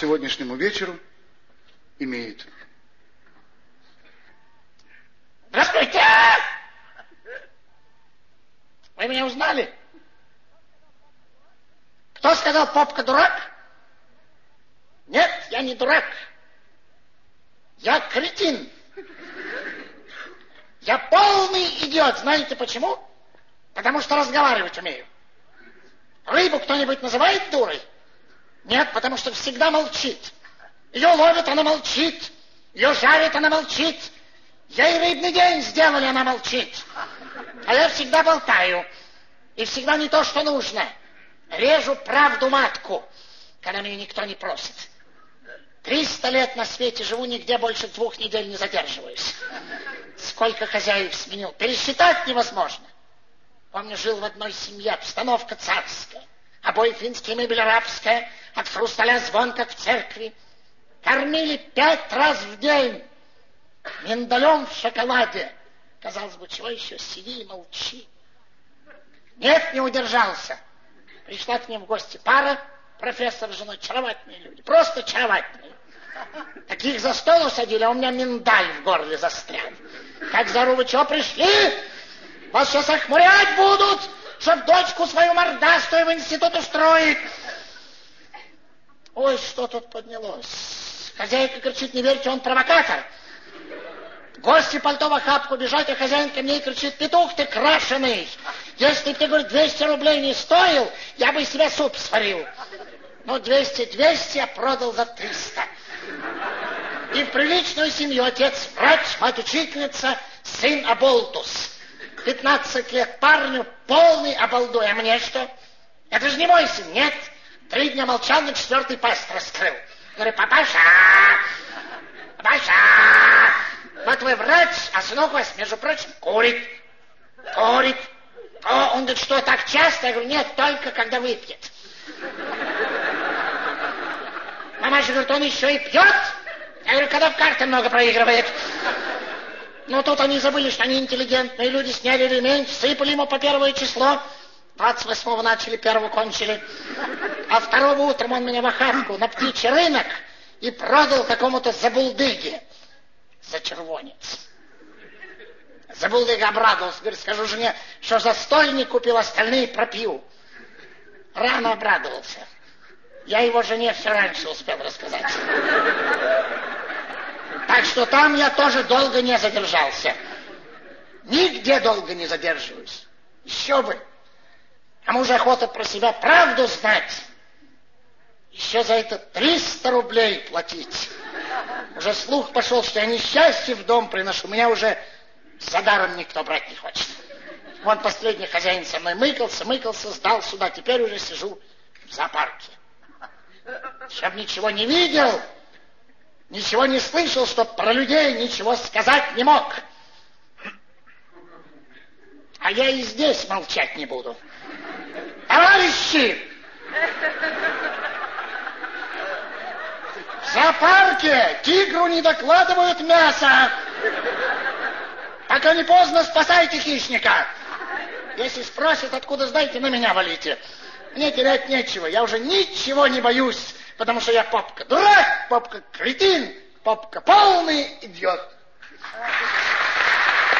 сегодняшнему вечеру имеет. Здравствуйте! Вы меня узнали? Кто сказал, попка дурак? Нет, я не дурак. Я кретин. Я полный идиот. Знаете почему? Потому что разговаривать умею. Рыбу кто-нибудь называет дурой? Нет, потому что всегда молчит. Ее ловят, она молчит. Ее жарят, она молчит. Ей рыбный день сделали, она молчит. А я всегда болтаю. И всегда не то, что нужно. Режу правду матку, когда меня никто не просит. Триста лет на свете живу, нигде больше двух недель не задерживаюсь. Сколько хозяев сменил, пересчитать невозможно. Помню, жил в одной семье, обстановка царская. Обои финские, мебель арабская, от хрусталя звон, как в церкви. Кормили пять раз в день миндалем в шоколаде. Казалось бы, чего еще, сиди и молчи. Нет, не удержался. Пришла к ним в гости пара, профессор с женой, очаровательные люди, просто очаровательные. Таких за стол усадили, а у меня миндаль в горле застрял. Как зару, вы что пришли? Вас сейчас охмурять будут, чтоб дочку свою мордастую в институт устроить. Ой, что тут поднялось? Хозяйка кричит, не верьте, он провокатор. Гости пальто в охапку бежать, а хозяин мне и кричит, петух ты крашеный. Если бы ты, говорит, 200 рублей не стоил, я бы из себя суп сварил. Ну, 200-200 я продал за 300. И в приличную семью отец врач, мать учительница, сын оболтус. 15 лет парню, полный обалдуй. А мне что? Это же не мой сын. Нет. Три дня молчал, на четвертый пасть раскрыл. Говорю, папаша, папаша, вот вы врач, а сынок вас, между прочим, курит. Курит. О, он говорит, что, так часто? Я говорю, нет, только когда выпьет. Мамаша говорит, он еще и пьет? Я говорю, когда в карты много проигрывает. Но тут они забыли, что они интеллигентные люди, сняли ремень, сыпали ему по первое число. 28-го начали, первого кончили. А второго утром он меня в охапку на птичий рынок и продал какому-то забулдыге за червонец. Забулдыга обрадовался, говорит, скажу жене, что за стольник купил, остальные пропью. Рано обрадовался. Я его жене все раньше успел рассказать. Так что там я тоже долго не задержался. Нигде долго не задерживаюсь. Еще бы. Кому же охота про себя правду знать? Еще за это 300 рублей платить. Уже слух пошел, что я несчастье в дом приношу. Меня уже за даром никто брать не хочет. Вон последний хозяин со мной мыкался, мыкался, сдал сюда. Теперь уже сижу в зоопарке. Чтоб ничего не видел, ничего не слышал, чтоб про людей ничего сказать не мог. А я и здесь молчать не буду. Товарищи! В зоопарке тигру не докладывают мясо. Пока не поздно, спасайте хищника. Если спросят, откуда знаете, на меня валите. Мне терять нечего, я уже ничего не боюсь, потому что я попка дурак, попка кретин, попка полный идиот.